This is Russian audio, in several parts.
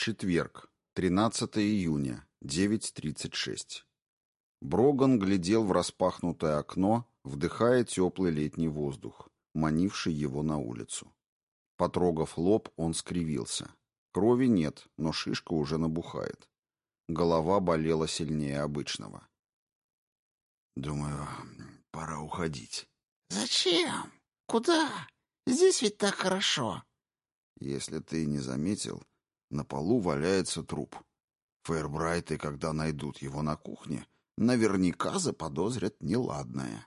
Четверг, 13 июня, 9.36. Броган глядел в распахнутое окно, вдыхая теплый летний воздух, манивший его на улицу. Потрогав лоб, он скривился. Крови нет, но шишка уже набухает. Голова болела сильнее обычного. «Думаю, пора уходить». «Зачем? Куда? Здесь ведь так хорошо». «Если ты не заметил, на полу валяется труп. Фейербрайты, когда найдут его на кухне, наверняка заподозрят неладное.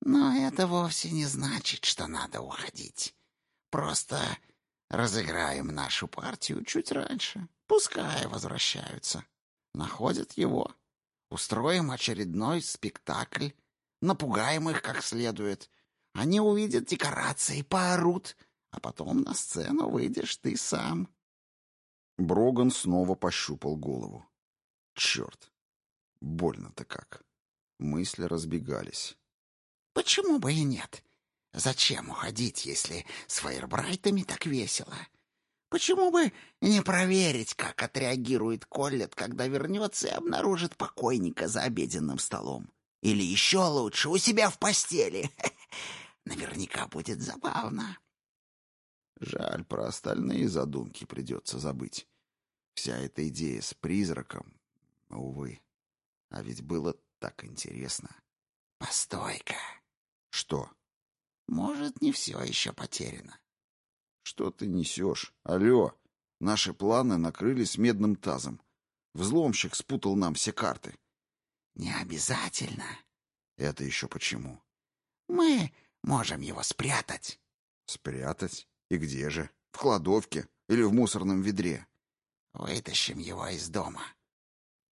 Но это вовсе не значит, что надо уходить. Просто разыграем нашу партию чуть раньше. Пускай возвращаются. Находят его. Устроим очередной спектакль. Напугаем их как следует. Они увидят декорации, поорут, а потом на сцену выйдешь ты сам. Броган снова пощупал голову. Черт! Больно-то как. Мысли разбегались. Почему бы и нет? Зачем уходить, если с фейербрайтами так весело? Почему бы не проверить, как отреагирует Коллет, когда вернется и обнаружит покойника за обеденным столом? Или еще лучше, у себя в постели? Наверняка будет забавно. Жаль, про остальные задумки придется забыть. Вся эта идея с призраком, увы. А ведь было так интересно. Постой-ка. Что? Может, не все еще потеряно. Что ты несешь? Алло, наши планы накрылись медным тазом. Взломщик спутал нам все карты. Не обязательно. Это еще почему? Мы можем его спрятать. Спрятать? И где же? В кладовке или в мусорном ведре? Вытащим его из дома.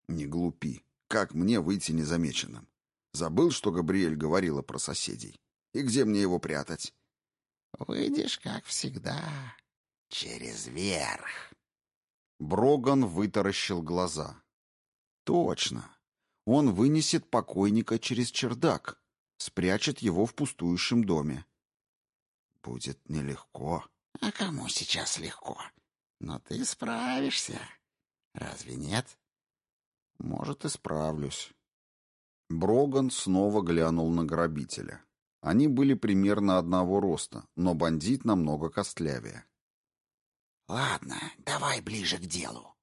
Не глупи. Как мне выйти незамеченным? Забыл, что Габриэль говорила про соседей? И где мне его прятать? Выйдешь, как всегда, через верх. Броган вытаращил глаза. Точно. Он вынесет покойника через чердак, спрячет его в пустующем доме. Будет нелегко. А кому сейчас легко? Но ты справишься. Разве нет? Может, и справлюсь. Броган снова глянул на грабителя. Они были примерно одного роста, но бандит намного костлявее. «Ладно, давай ближе к делу».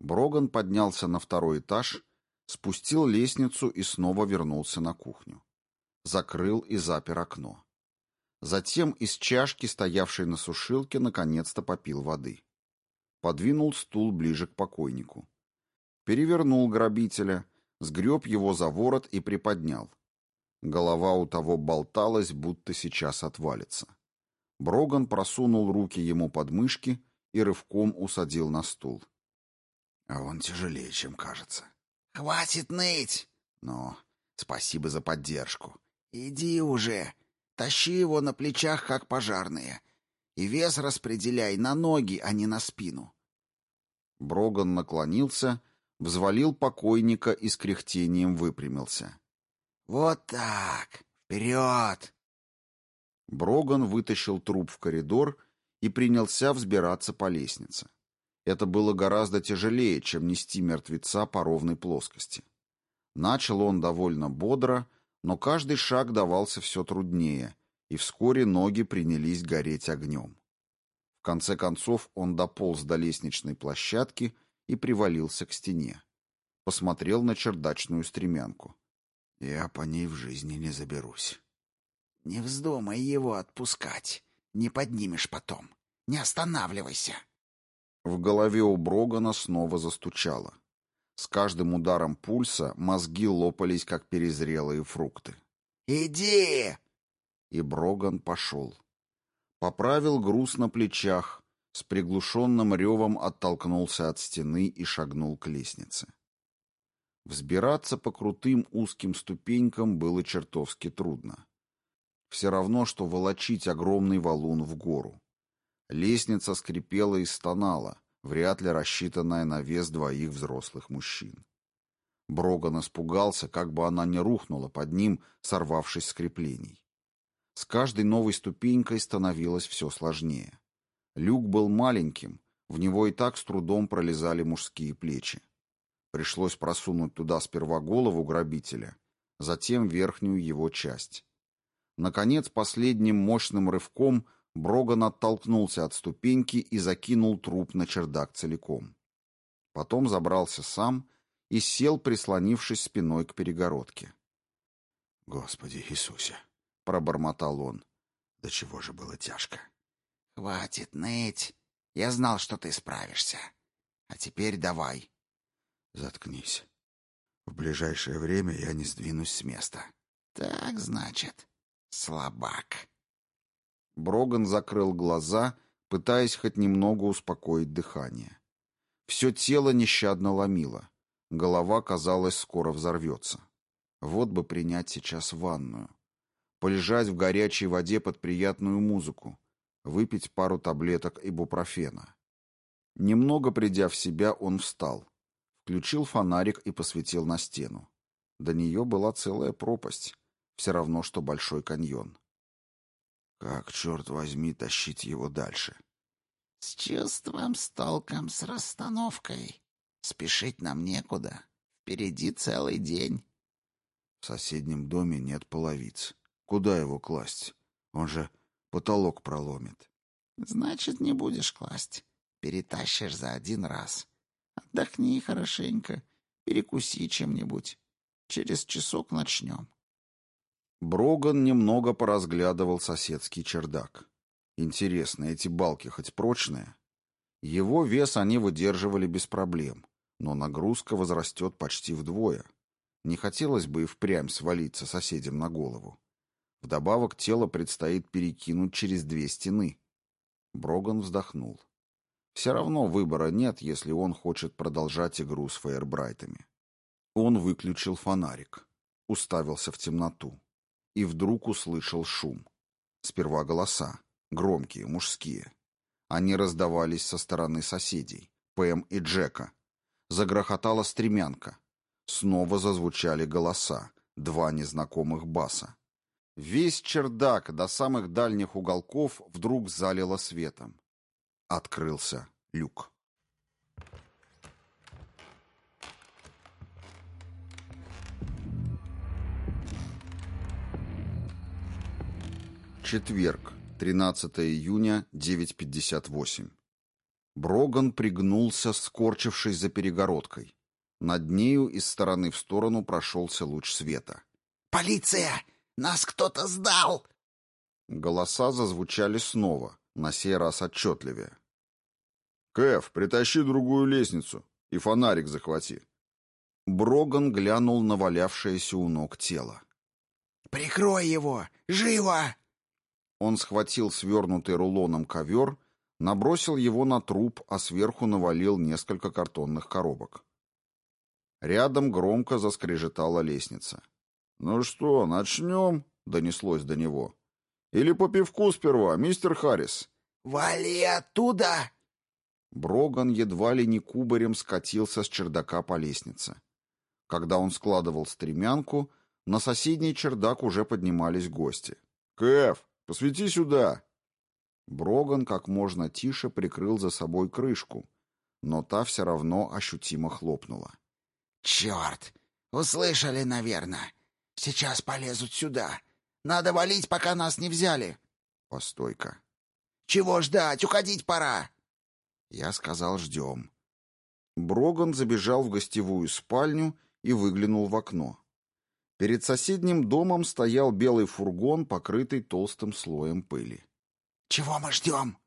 Броган поднялся на второй этаж, спустил лестницу и снова вернулся на кухню. Закрыл и запер окно. Затем из чашки, стоявшей на сушилке, наконец-то попил воды. Подвинул стул ближе к покойнику. Перевернул грабителя, сгреб его за ворот и приподнял. Голова у того болталась, будто сейчас отвалится. Броган просунул руки ему под мышки и рывком усадил на стул. А он тяжелее, чем кажется. «Хватит ныть!» «Но спасибо за поддержку». «Иди уже!» Тащи его на плечах, как пожарные. И вес распределяй на ноги, а не на спину. Броган наклонился, взвалил покойника и с кряхтением выпрямился. «Вот так! Вперед!» Броган вытащил труп в коридор и принялся взбираться по лестнице. Это было гораздо тяжелее, чем нести мертвеца по ровной плоскости. Начал он довольно бодро, но каждый шаг давался все труднее, и вскоре ноги принялись гореть огнем. В конце концов он дополз до лестничной площадки и привалился к стене. Посмотрел на чердачную стремянку. Я по ней в жизни не заберусь. «Не вздумай его отпускать. Не поднимешь потом. Не останавливайся». В голове у Брогана снова застучало. С каждым ударом пульса мозги лопались, как перезрелые фрукты. «Иди!» И Броган пошел. Поправил груз на плечах, с приглушенным ревом оттолкнулся от стены и шагнул к лестнице. Взбираться по крутым узким ступенькам было чертовски трудно. Все равно, что волочить огромный валун в гору. Лестница скрипела и стонала, вряд ли рассчитанная на вес двоих взрослых мужчин. Броган испугался, как бы она не рухнула под ним, сорвавшись с креплений. С каждой новой ступенькой становилось все сложнее. Люк был маленьким, В него и так с трудом пролезали мужские плечи. Пришлось просунуть туда сперва голову грабителя, затем верхнюю его часть. Наконец, последним мощным рывком Броган оттолкнулся от ступеньки и закинул труп на чердак целиком. Потом забрался сам и сел, прислонившись спиной к перегородке. «Господи Иисусе!» — пробормотал он. «Да чего же было тяжко!» «Хватит ныть! Я знал, что ты справишься. А теперь давай!» «Заткнись. В ближайшее время я не сдвинусь с места». «Так, значит, слабак». Броган закрыл глаза, пытаясь хоть немного успокоить дыхание. Все тело нещадно ломило. Голова, казалось, скоро взорвется. Вот бы принять сейчас ванную. Полежать в горячей воде под приятную музыку. Выпить пару таблеток ибупрофена. Немного придя в себя, он встал. Включил фонарик и посветил на стену. До нее была целая пропасть. Все равно, что большой каньон. Как, черт возьми, тащить его дальше? С чувством, с толком, с расстановкой. Спешить нам некуда. Впереди целый день. В соседнем доме нет половиц. Куда его класть? Он же потолок проломит. Значит, не будешь класть. Перетащишь за один раз. Отдохни хорошенько, перекуси чем-нибудь. Через часок начнем. Броган немного поразглядывал соседский чердак. Интересно, эти балки хоть прочные? Его вес они выдерживали без проблем, но нагрузка возрастет почти вдвое. Не хотелось бы и впрямь свалиться соседям на голову. Вдобавок тело предстоит перекинуть через две стены. Броган вздохнул. Все равно выбора нет, если он хочет продолжать игру с фейербрайтами. Он выключил фонарик, уставился в темноту и вдруг услышал шум. Сперва голоса, громкие, мужские. Они раздавались со стороны соседей, Пэм и Джека. Загрохотала стремянка. Снова зазвучали голоса, два незнакомых баса. Весь чердак до самых дальних уголков вдруг залило светом. Открылся люк. Четверг, 13 июня, 9.58. Броган пригнулся, скорчившись за перегородкой. Над нею из стороны в сторону прошелся луч света. «Полиция! Нас кто-то сдал!» Голоса зазвучали снова, на сей раз отчетливее. «Кэф, притащи другую лестницу и фонарик захвати». Броган глянул на валявшееся у ног тело. «Прикрой его! Живо!» Он схватил свернутый рулоном ковер, набросил его на труп, а сверху навалил несколько картонных коробок. Рядом громко заскрежетала лестница. «Ну что, начнем?» — донеслось до него. «Или по пивку сперва, мистер Харрис?» «Вали оттуда!» Броган едва ли не кубарем скатился с чердака по лестнице. Когда он складывал стремянку, на соседний чердак уже поднимались гости. «Кэф, Посвети сюда!» Броган как можно тише прикрыл за собой крышку, но та все равно ощутимо хлопнула. «Черт! Услышали, наверное. Сейчас полезут сюда. Надо валить, пока нас не взяли». «Постой-ка». «Чего ждать? Уходить пора!» Я сказал, ждем. Броган забежал в гостевую спальню и выглянул в окно. Перед соседним домом стоял белый фургон, покрытый толстым слоем пыли. «Чего мы ждем?»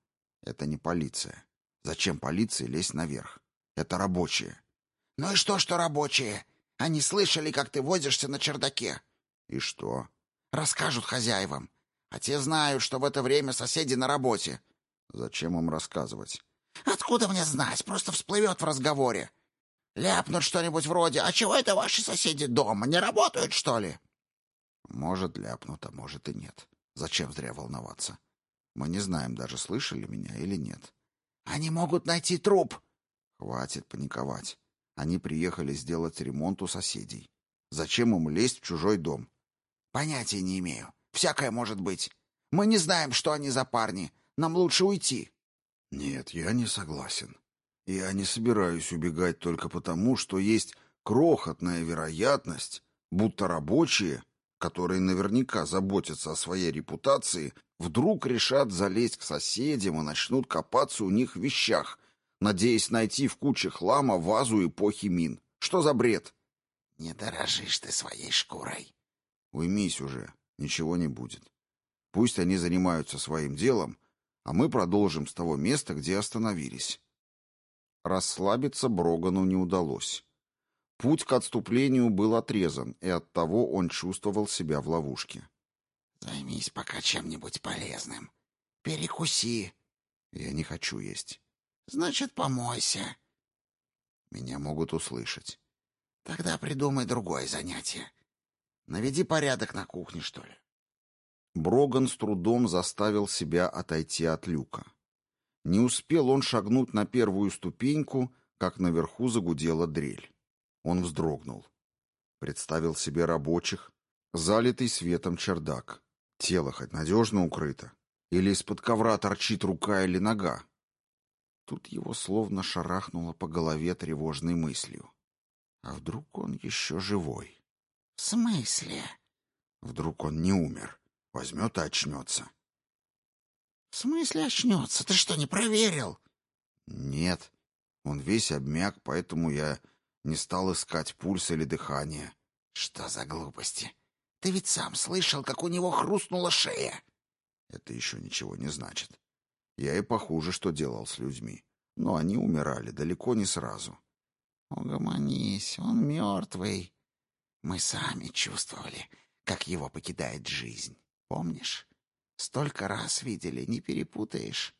«Это не полиция. Зачем полиции лезть наверх? Это рабочие». «Ну и что, что рабочие? Они слышали, как ты возишься на чердаке». «И что?» «Расскажут хозяевам. А те знают, что в это время соседи на работе». «Зачем им рассказывать?» «Откуда мне знать? Просто всплывет в разговоре. Ляпнут что-нибудь вроде «А чего это ваши соседи дома? Не работают, что ли?» Может, ляпнут, а может и нет. Зачем зря волноваться? Мы не знаем, даже слышали меня или нет. Они могут найти труп. Хватит паниковать. Они приехали сделать ремонт у соседей. Зачем им лезть в чужой дом? Понятия не имею. Всякое может быть. Мы не знаем, что они за парни. Нам лучше уйти. Нет, я не согласен. Я не собираюсь убегать только потому, что есть крохотная вероятность, будто рабочие, которые наверняка заботятся о своей репутации, вдруг решат залезть к соседям и начнут копаться у них в вещах, надеясь найти в куче хлама вазу эпохи Мин. Что за бред? Не дорожишь ты своей шкурой. Уймись уже, ничего не будет. Пусть они занимаются своим делом, а мы продолжим с того места, где остановились. Расслабиться Брогану не удалось. Путь к отступлению был отрезан, и оттого он чувствовал себя в ловушке. «Займись пока чем-нибудь полезным. Перекуси». «Я не хочу есть». «Значит, помойся». «Меня могут услышать». «Тогда придумай другое занятие. Наведи порядок на кухне, что ли». Броган с трудом заставил себя отойти от люка. Не успел он шагнуть на первую ступеньку, как наверху загудела дрель. Он вздрогнул. Представил себе рабочих, залитый светом чердак. Тело хоть надежно укрыто? Или из-под ковра торчит рука или нога? Тут его словно шарахнуло по голове тревожной мыслью. А вдруг он еще живой? — В смысле? Вдруг он не умер, возьмет и очнется. — В смысле очнется? Ты что, не проверил? — Нет. Он весь обмяк, поэтому я не стал искать пульс или дыхание. Что за глупости? Ты ведь сам слышал, как у него хрустнула шея. Это еще ничего не значит. Я и похуже, что делал с людьми. Но они умирали далеко не сразу. Угомонись, он мертвый. Мы сами чувствовали, как его покидает жизнь. Помнишь? Столько раз видели, не перепутаешь.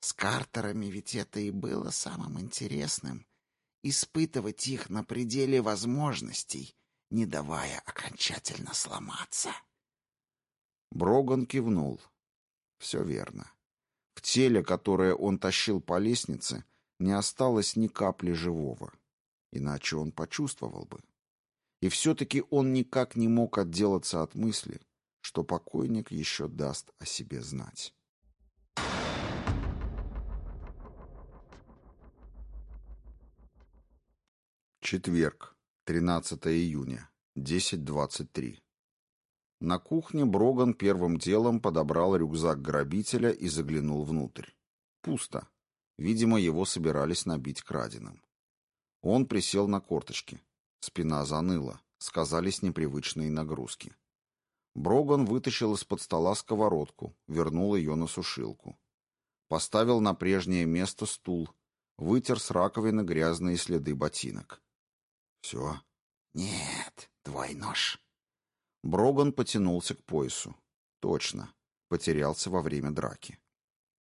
С Картерами ведь это и было самым интересным испытывать их на пределе возможностей, не давая окончательно сломаться. Броган кивнул. Все верно. В теле, которое он тащил по лестнице, не осталось ни капли живого. Иначе он почувствовал бы. И все-таки он никак не мог отделаться от мысли, что покойник еще даст о себе знать. Четверг, 13 июня, 10.23. На кухне Броган первым делом подобрал рюкзак грабителя и заглянул внутрь. Пусто. Видимо, его собирались набить краденым. Он присел на корточки. Спина заныла. Сказались непривычные нагрузки. Броган вытащил из-под стола сковородку, вернул ее на сушилку. Поставил на прежнее место стул, вытер с раковины грязные следы ботинок. «Все?» «Нет, твой нож». Броган потянулся к поясу. «Точно. Потерялся во время драки».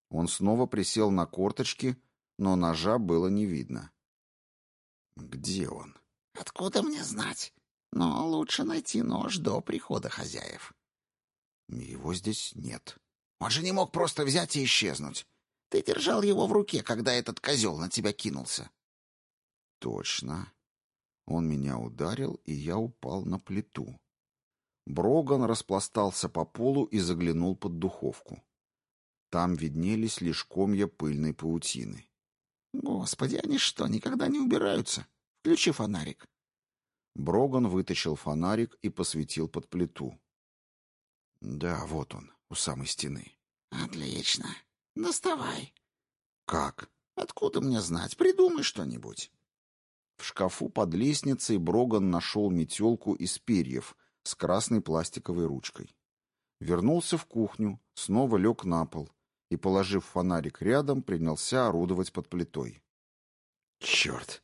Он снова присел на корточки, но ножа было не видно. «Где он?» «Откуда мне знать? Но лучше найти нож до прихода хозяев». «Его здесь нет». «Он же не мог просто взять и исчезнуть. Ты держал его в руке, когда этот козел на тебя кинулся». «Точно. Он меня ударил, и я упал на плиту. Броган распластался по полу и заглянул под духовку. Там виднелись лишь комья пыльной паутины. «Господи, они что, никогда не убираются? Включи фонарик». Броган вытащил фонарик и посветил под плиту. Да, вот он, у самой стены. «Отлично. Доставай». «Как?» «Откуда мне знать? Придумай что-нибудь». В шкафу под лестницей Броган нашел метелку из перьев с красной пластиковой ручкой. Вернулся в кухню, снова лег на пол и, положив фонарик рядом, принялся орудовать под плитой. «Черт!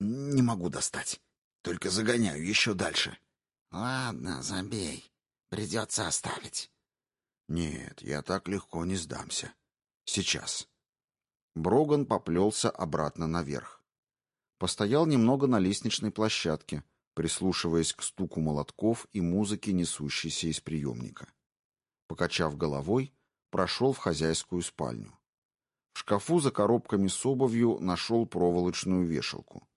Не могу достать. Только загоняю еще дальше». «Ладно, забей. Придется оставить». «Нет, я так легко не сдамся. Сейчас». Броган поплелся обратно наверх. Постоял немного на лестничной площадке, прислушиваясь к стуку молотков и музыке, несущейся из приемника. Покачав головой, прошел в хозяйскую спальню. В шкафу за коробками с обувью нашел проволочную вешалку.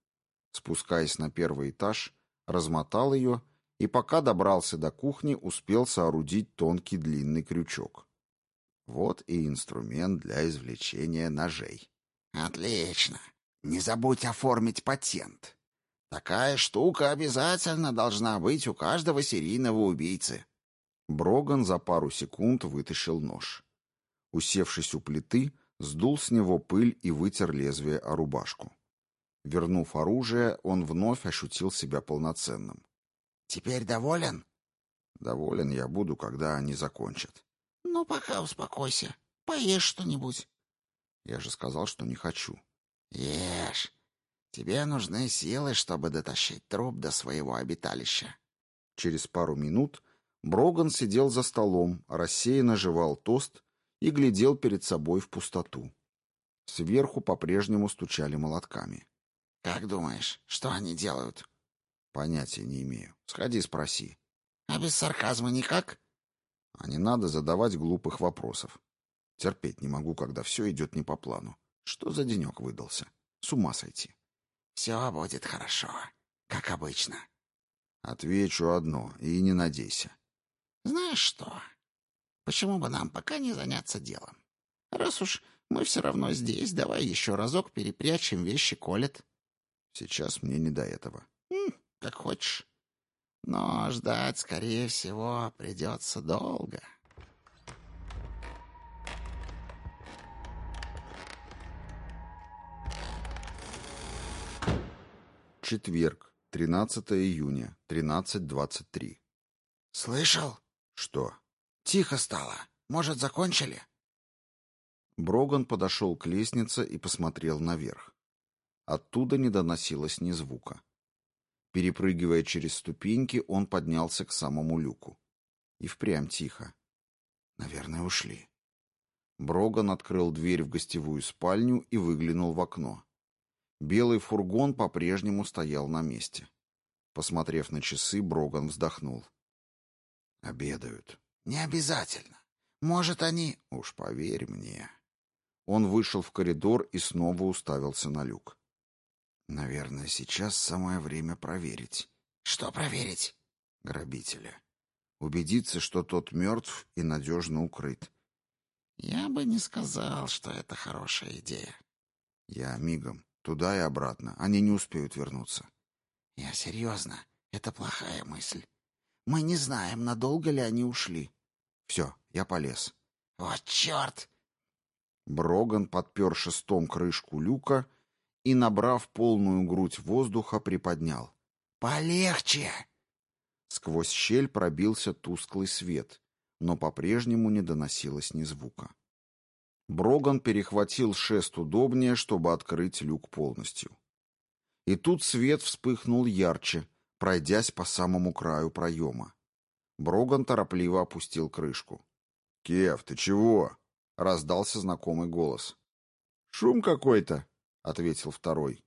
Спускаясь на первый этаж, размотал ее и, пока добрался до кухни, успел соорудить тонкий длинный крючок. Вот и инструмент для извлечения ножей. Отлично. Не забудь оформить патент. Такая штука обязательно должна быть у каждого серийного убийцы. Броган за пару секунд вытащил нож. Усевшись у плиты, сдул с него пыль и вытер лезвие о рубашку. Вернув оружие, он вновь ощутил себя полноценным. «Теперь доволен?» «Доволен я буду, когда они закончат». «Ну, пока успокойся. Поешь что-нибудь». «Я же сказал, что не хочу». «Ешь. Тебе нужны силы, чтобы дотащить труп до своего обиталища». Через пару минут Броган сидел за столом, рассеянно жевал тост и глядел перед собой в пустоту. Сверху по-прежнему стучали молотками. «Как думаешь, что они делают?» «Понятия не имею. Сходи спроси». «А без сарказма никак?» «А не надо задавать глупых вопросов. Терпеть не могу, когда все идет не по плану. Что за денек выдался? С ума сойти». «Все будет хорошо, как обычно». «Отвечу одно, и не надейся». «Знаешь что? Почему бы нам пока не заняться делом? Раз уж мы все равно здесь, давай еще разок перепрячем вещи Колет». Сейчас мне не до этого. М, как хочешь. Но ждать, скорее всего, придется долго. Четверг, 13 июня, 13.23. Слышал? Что? Тихо стало. Может, закончили? Броган подошел к лестнице и посмотрел наверх. Оттуда не доносилось ни звука. Перепрыгивая через ступеньки, он поднялся к самому люку. И впрямь тихо. Наверное, ушли. Броган открыл дверь в гостевую спальню и выглянул в окно. Белый фургон по-прежнему стоял на месте. Посмотрев на часы, Броган вздохнул. «Обедают». «Не обязательно. Может, они...» «Уж поверь мне». Он вышел в коридор и снова уставился на люк. Наверное, сейчас самое время проверить. Что проверить? Грабителя. Убедиться, что тот мертв и надежно укрыт. Я бы не сказал, что это хорошая идея. Я мигом. Туда и обратно. Они не успеют вернуться. Я серьезно. Это плохая мысль. Мы не знаем, надолго ли они ушли. Все, я полез. Вот черт! Броган подпер шестом крышку люка и, набрав полную грудь воздуха, приподнял. «Полегче!» Сквозь щель пробился тусклый свет, но по-прежнему не доносилось ни звука. Броган перехватил шест удобнее, чтобы открыть люк полностью. И тут свет вспыхнул ярче, пройдясь по самому краю проема. Броган торопливо опустил крышку. «Кев, ты чего?» — раздался знакомый голос. «Шум какой-то», — ответил второй.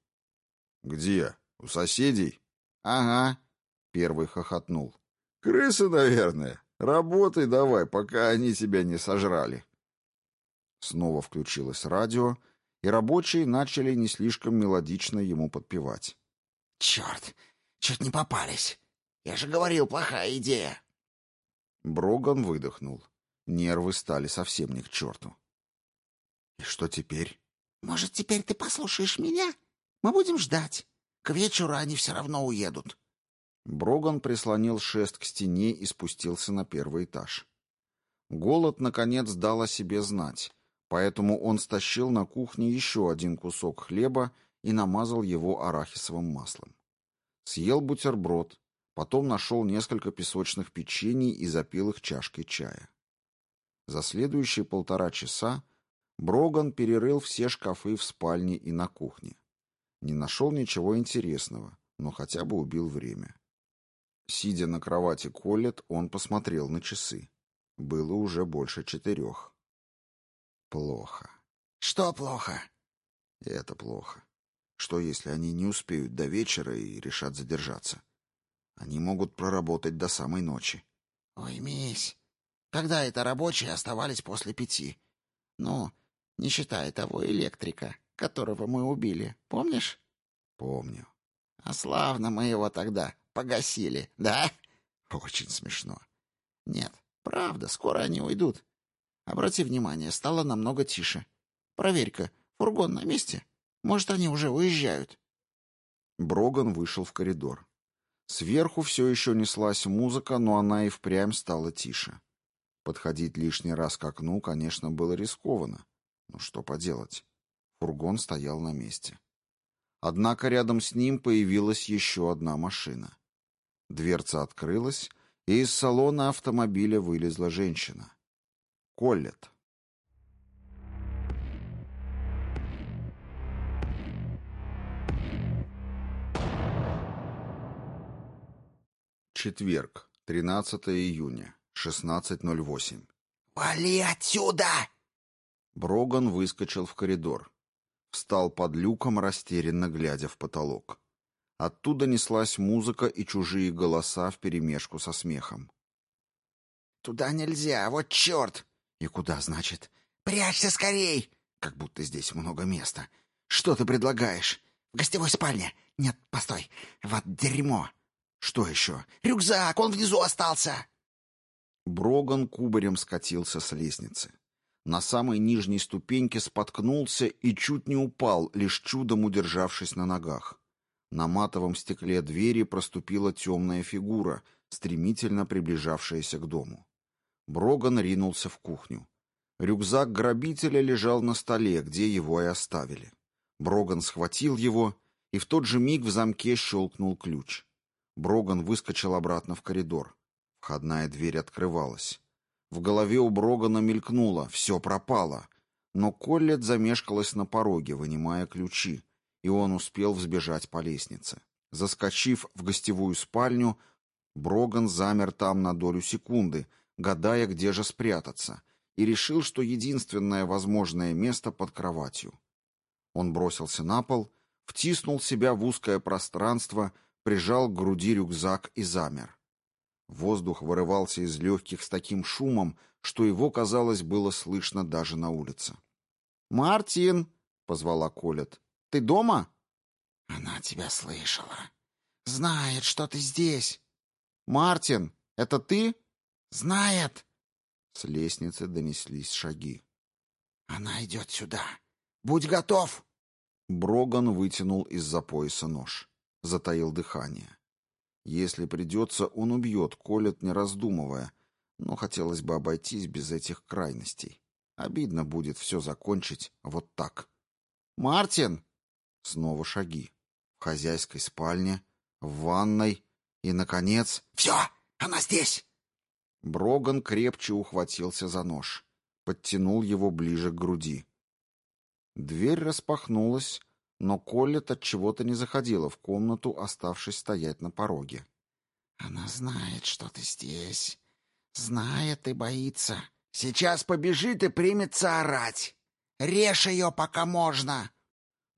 «Где? У соседей?» «Ага», — первый хохотнул. «Крысы, наверное. Работай давай, пока они тебя не сожрали». Снова включилось радио, и рабочие начали не слишком мелодично ему подпевать. «Черт! Чуть не попались! Я же говорил, плохая идея!» Броган выдохнул. Нервы стали совсем не к черту. «И что теперь?» Может, теперь ты послушаешь меня? Мы будем ждать. К вечеру они все равно уедут. Броган прислонил шест к стене и спустился на первый этаж. Голод, наконец, дал о себе знать, поэтому он стащил на кухне еще один кусок хлеба и намазал его арахисовым маслом. Съел бутерброд, потом нашел несколько песочных печений и запил их чашкой чая. За следующие полтора часа Броган перерыл все шкафы в спальне и на кухне. Не нашел ничего интересного, но хотя бы убил время. Сидя на кровати Коллет, он посмотрел на часы. Было уже больше четырех. Плохо. Что плохо? Это плохо. Что, если они не успеют до вечера и решат задержаться? Они могут проработать до самой ночи. Ой, мись. Когда это рабочие оставались после пяти? Ну, не считая того электрика, которого мы убили. Помнишь? Помню. А славно мы его тогда погасили, да? Очень смешно. Нет, правда, скоро они уйдут. Обрати внимание, стало намного тише. Проверь-ка, фургон на месте? Может, они уже уезжают?» Броган вышел в коридор. Сверху все еще неслась музыка, но она и впрямь стала тише. Подходить лишний раз к окну, конечно, было рискованно. Но что поделать? Фургон стоял на месте. Однако рядом с ним появилась еще одна машина. Дверца открылась, и из салона автомобиля вылезла женщина. Коллет. Четверг, 13 июня, 16.08. «Вали отсюда!» Броган выскочил в коридор. Встал под люком, растерянно глядя в потолок. Оттуда неслась музыка и чужие голоса вперемешку со смехом. «Туда нельзя, вот черт!» «И куда, значит?» «Прячься скорей!» «Как будто здесь много места. Что ты предлагаешь?» «В гостевой спальне. Нет, постой. Вот дерьмо!» «Что еще?» «Рюкзак, он внизу остался!» Броган кубарем скатился с лестницы. На самой нижней ступеньке споткнулся и чуть не упал, лишь чудом удержавшись на ногах. На матовом стекле двери проступила темная фигура, стремительно приближавшаяся к дому. Броган ринулся в кухню. Рюкзак грабителя лежал на столе, где его и оставили. Броган схватил его, и в тот же миг в замке щелкнул ключ. Броган выскочил обратно в коридор. Входная дверь открывалась. В голове у Брогана мелькнуло «все пропало». Но Коллет замешкалась на пороге, вынимая ключи, и он успел взбежать по лестнице. Заскочив в гостевую спальню, Броган замер там на долю секунды, гадая, где же спрятаться, и решил, что единственное возможное место под кроватью. Он бросился на пол, втиснул себя в узкое пространство, прижал к груди рюкзак и замер. Воздух вырывался из легких с таким шумом, что его, казалось, было слышно даже на улице. «Мартин!» — позвала Колет. «Ты дома?» «Она тебя слышала. Знает, что ты здесь». «Мартин, это ты?» «Знает!» С лестницы донеслись шаги. «Она идет сюда. Будь готов!» Броган вытянул из-за пояса нож. Затаил дыхание. Если придется, он убьет Колет, не раздумывая, но хотелось бы обойтись без этих крайностей. Обидно будет все закончить вот так. «Мартин!» Снова шаги. В хозяйской спальне, в ванной и, наконец... «Все! Она здесь!» Броган крепче ухватился за нож. Подтянул его ближе к груди. Дверь распахнулась, но Коллет от чего-то не заходила в комнату, оставшись стоять на пороге. Она знает, что ты здесь. Знает и боится. Сейчас побежит и примется орать. Режь ее, пока можно.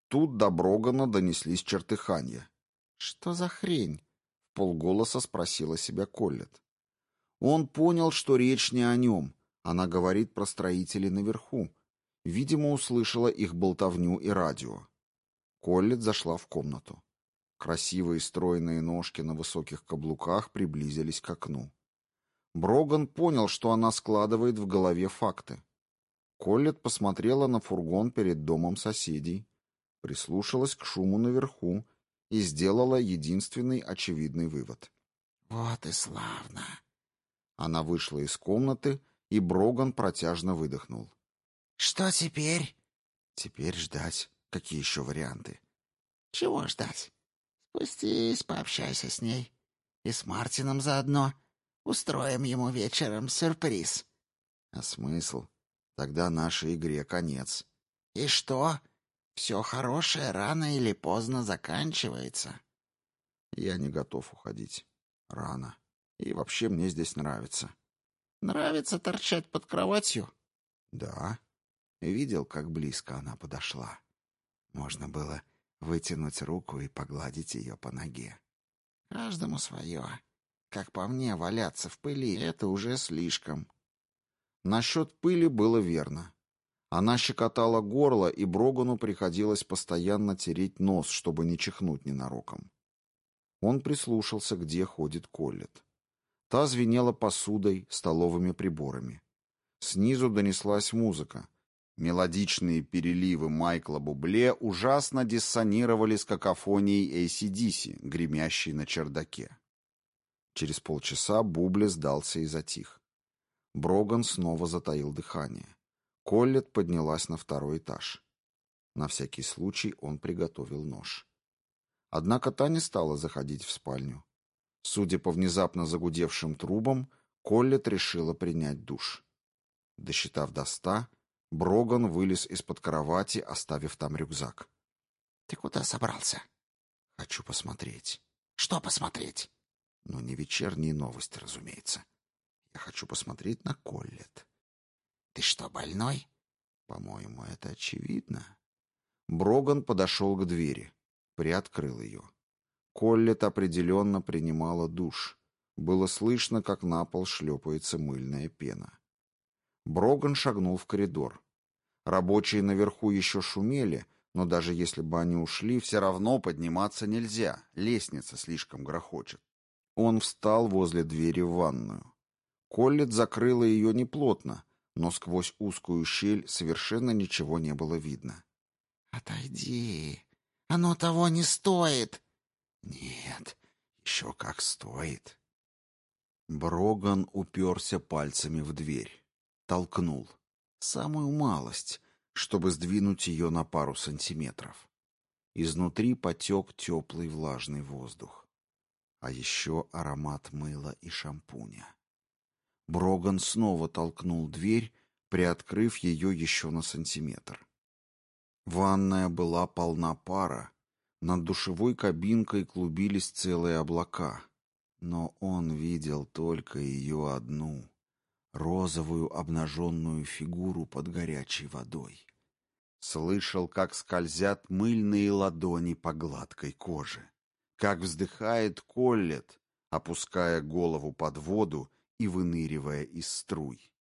Тут до Брогана донеслись чертыханья. Что за хрень? В полголоса спросила себя Коллет. Он понял, что речь не о нем. Она говорит про строителей наверху. Видимо, услышала их болтовню и радио. Коллет зашла в комнату. Красивые стройные ножки на высоких каблуках приблизились к окну. Броган понял, что она складывает в голове факты. Коллет посмотрела на фургон перед домом соседей, прислушалась к шуму наверху и сделала единственный очевидный вывод. «Вот и славно!» Она вышла из комнаты, и Броган протяжно выдохнул. «Что теперь?» «Теперь ждать. Какие еще варианты? Чего ждать? Спустись, пообщайся с ней. И с Мартином заодно. Устроим ему вечером сюрприз. А смысл? Тогда нашей игре конец. И что? Все хорошее рано или поздно заканчивается. Я не готов уходить. Рано. И вообще мне здесь нравится. Нравится торчать под кроватью? Да. Видел, как близко она подошла. Можно было вытянуть руку и погладить ее по ноге. Каждому свое. Как по мне, валяться в пыли — это уже слишком. Насчет пыли было верно. Она щекотала горло, и Брогану приходилось постоянно тереть нос, чтобы не чихнуть ненароком. Он прислушался, где ходит Коллет. Та звенела посудой, столовыми приборами. Снизу донеслась музыка. Мелодичные переливы Майкла Бубле ужасно диссонировали с какофонией ACDC, гремящей на чердаке. Через полчаса Бубле сдался и затих. Броган снова затаил дыхание. Коллет поднялась на второй этаж. На всякий случай он приготовил нож. Однако та не стала заходить в спальню. Судя по внезапно загудевшим трубам, Коллет решила принять душ. Досчитав до ста, Броган вылез из-под кровати, оставив там рюкзак. — Ты куда собрался? — Хочу посмотреть. — Что посмотреть? — Ну, не вечерние новости, разумеется. Я хочу посмотреть на Коллет. — Ты что, больной? — По-моему, это очевидно. Броган подошел к двери, приоткрыл ее. Коллет определенно принимала душ. Было слышно, как на пол шлепается мыльная пена. Броган шагнул в коридор. Рабочие наверху еще шумели, но даже если бы они ушли, все равно подниматься нельзя, лестница слишком грохочет. Он встал возле двери в ванную. Коллет закрыла ее неплотно, но сквозь узкую щель совершенно ничего не было видно. «Отойди, оно того не стоит!» «Нет, еще как стоит!» Броган уперся пальцами в дверь. Толкнул. Самую малость, чтобы сдвинуть ее на пару сантиметров. Изнутри потек теплый влажный воздух. А еще аромат мыла и шампуня. Броган снова толкнул дверь, приоткрыв ее еще на сантиметр. Ванная была полна пара, над душевой кабинкой клубились целые облака, но он видел только ее одну, розовую обнаженную фигуру под горячей водой. Слышал, как скользят мыльные ладони по гладкой коже, как вздыхает Коллет, опуская голову под воду и выныривая из струй.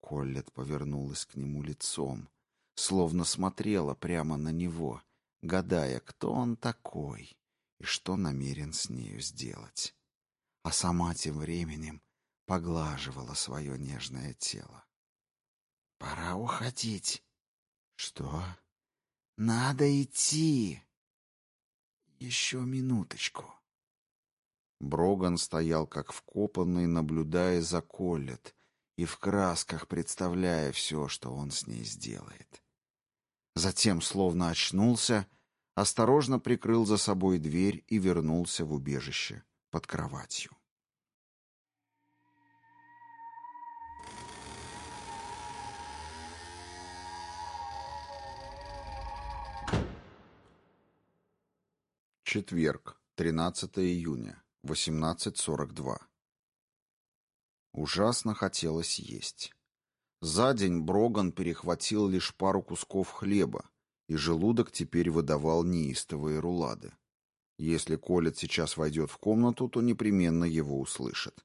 Коллет повернулась к нему лицом, словно смотрела прямо на него, гадая, кто он такой и что намерен с нею сделать. А сама тем временем поглаживала свое нежное тело. «Пора уходить». «Что?» «Надо идти». «Еще минуточку». Броган стоял как вкопанный, наблюдая за Коллет и в красках представляя все, что он с ней сделает. Затем, словно очнулся, осторожно прикрыл за собой дверь и вернулся в убежище под кроватью. Четверг, 13 июня, 18.42. Ужасно хотелось есть. За день Броган перехватил лишь пару кусков хлеба, и желудок теперь выдавал неистовые рулады. Если Колет сейчас войдет в комнату, то непременно его услышит.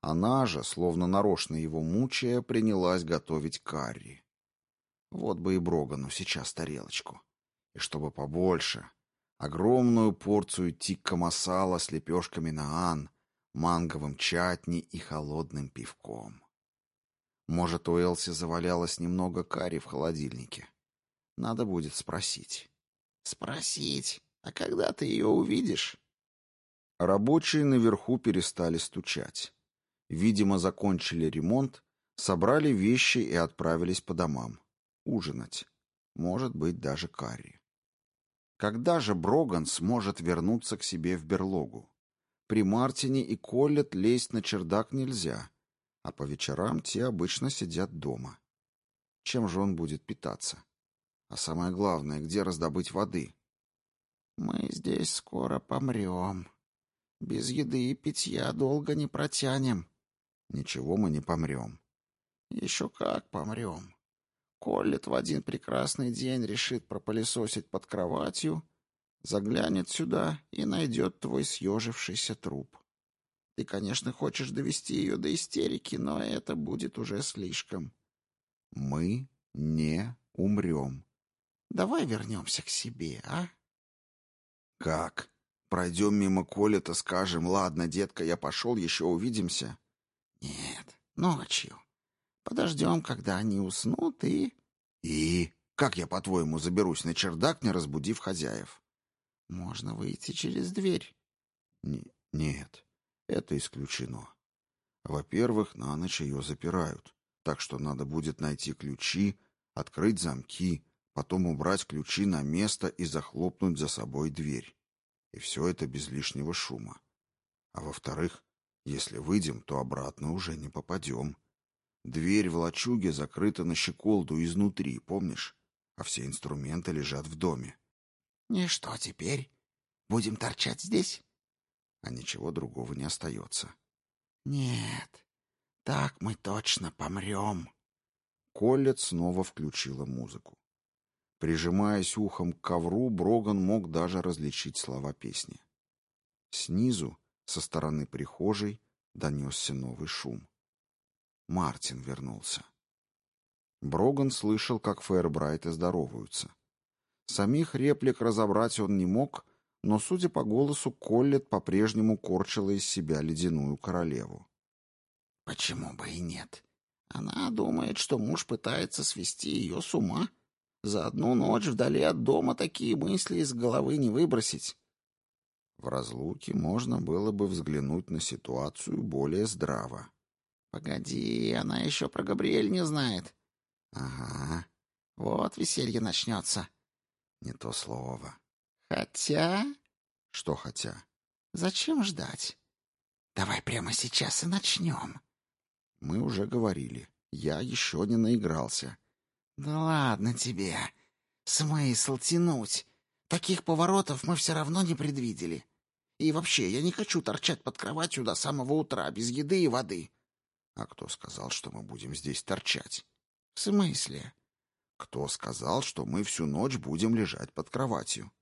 Она же, словно нарочно его мучая, принялась готовить карри. Вот бы и Брогану сейчас тарелочку. И чтобы побольше. Огромную порцию тикка масала с лепешками наан, манговым чатни и холодным пивком. Может, у Элси завалялось немного карри в холодильнике. Надо будет спросить. Спросить? А когда ты ее увидишь? Рабочие наверху перестали стучать. Видимо, закончили ремонт, собрали вещи и отправились по домам. Ужинать. Может быть, даже карри. Когда же Броган сможет вернуться к себе в берлогу? При Мартине и Коллет лезть на чердак нельзя — а по вечерам те обычно сидят дома. Чем же он будет питаться? А самое главное, где раздобыть воды? Мы здесь скоро помрем. Без еды и питья долго не протянем. Ничего мы не помрем. Еще как помрем. Коллет в один прекрасный день решит пропылесосить под кроватью, заглянет сюда и найдет твой съежившийся труп. Ты, конечно, хочешь довести ее до истерики, но это будет уже слишком. Мы не умрем. Давай вернемся к себе, а? Как? Пройдем мимо Колета, скажем, ладно, детка, я пошел, еще увидимся? Нет, ночью. Подождем, когда они уснут, и... И... Как я, по-твоему, заберусь на чердак, не разбудив хозяев? Можно выйти через дверь. Н нет, это исключено. Во-первых, на ночь ее запирают, так что надо будет найти ключи, открыть замки, потом убрать ключи на место и захлопнуть за собой дверь. И все это без лишнего шума. А во-вторых, если выйдем, то обратно уже не попадем. Дверь в лачуге закрыта на щеколду изнутри, помнишь? А все инструменты лежат в доме. И что теперь? Будем торчать здесь? А ничего другого не остается. Нет, так мы точно помрем. Коллет снова включила музыку. Прижимаясь ухом к ковру, Броган мог даже различить слова песни. Снизу, со стороны прихожей, донесся новый шум. Мартин вернулся. Броган слышал, как Фейербрайты здороваются. Самих реплик разобрать он не мог, но, судя по голосу, Коллет по-прежнему корчила из себя ледяную королеву. «Почему бы и нет? Она думает, что муж пытается свести ее с ума. За одну ночь вдали от дома такие мысли из головы не выбросить». В разлуке можно было бы взглянуть на ситуацию более здраво. Погоди, она еще про Габриэль не знает. Ага. Вот веселье начнется. Не то слово. Хотя... Что хотя? Зачем ждать? Давай прямо сейчас и начнем. Мы уже говорили. Я еще не наигрался. Да ладно тебе. Смысл тянуть. Таких поворотов мы все равно не предвидели. И вообще, я не хочу торчать под кроватью до самого утра, без еды и воды. А кто сказал, что мы будем здесь торчать? В смысле? Кто сказал, что мы всю ночь будем лежать под кроватью?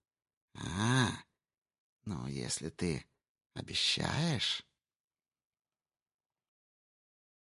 А, ну если ты обещаешь...